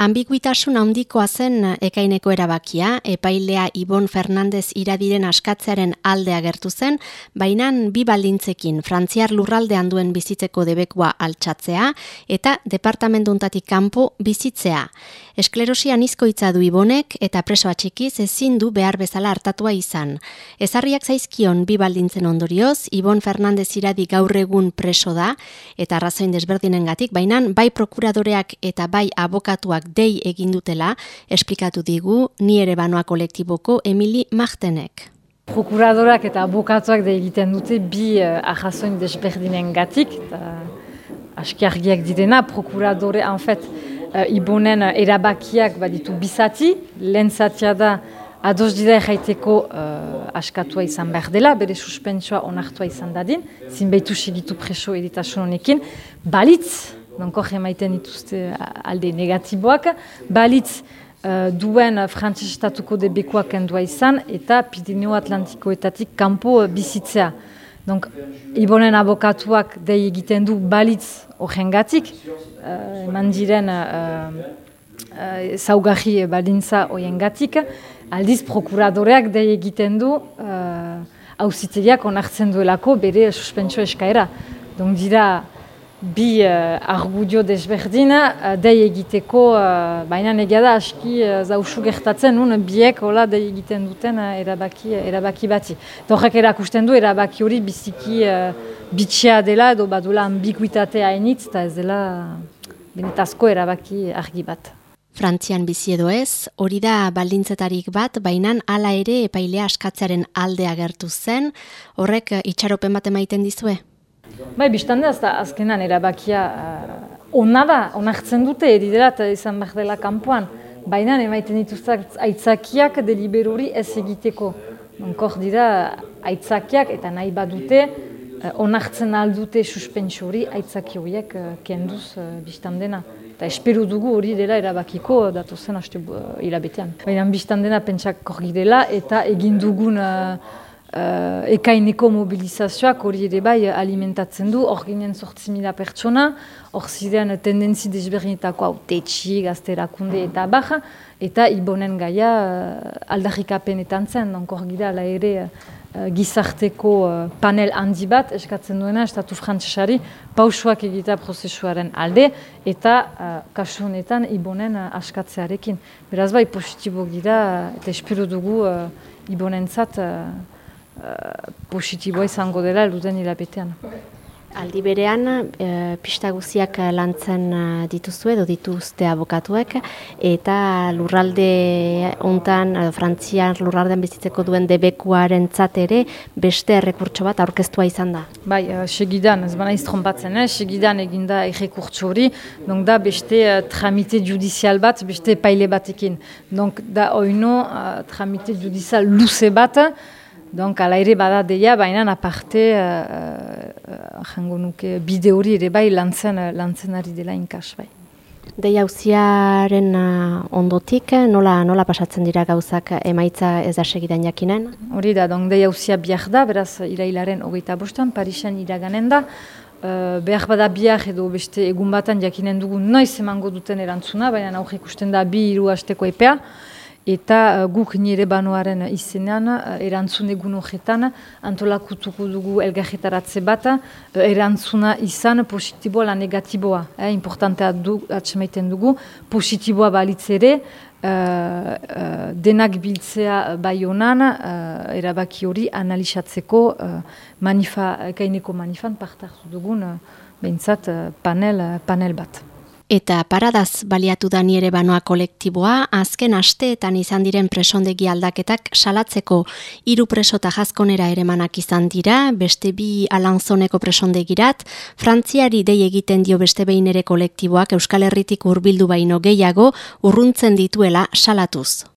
Ambiguitasun handikoa zen ekaineko erabakia, epailea Ibon Fernandez iradiren askatzearen aldea gertu zen, baina bi baldintzekin frantziar lurraldean duen bizitzeko debekua altxatzea eta departamentuntatik kanpo bizitzea. Esklerosian izkoitza du Ibonek eta presoa txikiz ezin du behar bezala hartatua izan. Ezarriak zaizkion bi baldintzen ondorioz, Ibon Fernandez iradi gaur egun preso da eta arrazoin desberdinengatik, baina bai prokuradoreak eta bai abokatuak dei egin dutela, esplikatu digu ni ere banoa kolektiboko Emili Martenek. Prokuradorak eta abokatuak da egiten dute bi uh, ahazoin desberdinen gatik, aski argiak didena, prokuradore, en fet, uh, ibonen erabakiak baditu bizati, lehen zatia da, ados dira erraiteko uh, askatua izan behar dela, bere suspentsua onartua izan dadin, zinbeitu segitu preso editasun honekin, balitz, donko maiten dituzte alde negatiboak, balitz uh, duen frantzes estatuko debekuak endua izan, eta Pirineo Atlantikoetatik kanpo uh, bizitzea. Donc, ibonen abokatuak dei egiten du balitz horrengatik, uh, eman diren uh, uh, zaugarri balintza horrengatik, aldiz prokuradoreak dei egiten du hauzitegiak uh, onartzen duelako bere suspentsio eskaera. Donc, dira, bi uh, argudio desberdina, uh, dei egiteko, uh, baina negia da aski uh, zausu gertatzen, nun biek hola dei egiten duten uh, erabaki, erabaki bati. Torrek erakusten du erabaki hori biziki uh, bitxea dela edo badula ambiguitatea hainitz, eta ez dela benetazko erabaki argi bat. Frantzian bizi edo ez, hori da baldintzetarik bat, bainan hala ere epailea askatzearen aldea gertu zen, horrek itxaropen bat emaiten dizue? Bai, biztan da, azkenan erabakia uh, onna da, onartzen dute, eriderat izan behar dela kanpoan. Baina emaiten dituzak aitzakiak deliberori ez egiteko. Onkor dira aitzakiak eta nahi badute uh, onartzen aldute suspentsio hori aitzaki horiek uh, kenduz biztan dena. Eta espero dugu hori dela erabakiko datozen haste uh, irabetean. Baina biztan dena pentsak korgi dela eta egin dugun uh, ekaineko mobilizazioak hori ere bai alimentatzen du, hor ginen sortzi mila pertsona, hor ziren tendentzi desberdinetako hau tetxi, gazterakunde eta baja, eta ibonen gaia uh, aldarrikapenetan zen, hor gira la ere uh, gizarteko uh, panel handi bat, eskatzen duena, estatu frantzesari, pausuak egita prozesuaren alde, eta uh, kasu honetan ibonen uh, askatzearekin. Beraz bai, positibo gira, eta espero dugu uh, ibonentzat positiboa izango dela elduten hilabetean. Aldi berean, e, pista guziak lantzen e, dituzu edo dituzte abokatuek, eta lurralde hontan, frantzian lurraldean bizitzeko duen debekuaren ere beste errekurtso bat aurkeztua izan da. Bai, segidan, ez bana iztrompatzen, eh? segidan eginda errekurtso hori, donk da beste uh, tramite judizial bat, beste paile batekin. Donk da oino uh, tramite judizial luze bat, Donc, ala ere bada deia, baina aparte, uh, uh, nuke, bide hori ere bai lantzen, lantzen ari dela inkas, bai. Deia uziaren ondotik, nola, nola pasatzen dira gauzak emaitza ez da segidan jakinen? Hori da, donk deia uzia biak da, beraz irailaren hogeita bostan, Parisen iraganen da, uh, behar bada biak edo beste egun batan jakinen dugu noiz emango duten erantzuna, baina aurre ikusten da bi hiru hasteko epea, eta uh, guk nire banoaren izenean, uh, erantzun egun horretan, antolakutuko dugu elgajetaratze bat, uh, erantzuna izan positiboa la negatiboa. Eh, importantea du, atxemaiten dugu, positiboa balitz ere, uh, denak biltzea bai honan, uh, erabaki hori analizatzeko uh, manifa, kaineko manifan partartu dugun, uh, behintzat panel, panel bat. Eta paradaz baliatu da nire banoa kolektiboa, azken asteetan izan diren presondegi aldaketak salatzeko hiru presota jazkonera ere manak izan dira, beste bi alanzoneko presondegirat, frantziari dei egiten dio beste behin ere kolektiboak Euskal Herritik hurbildu baino gehiago urruntzen dituela salatuz.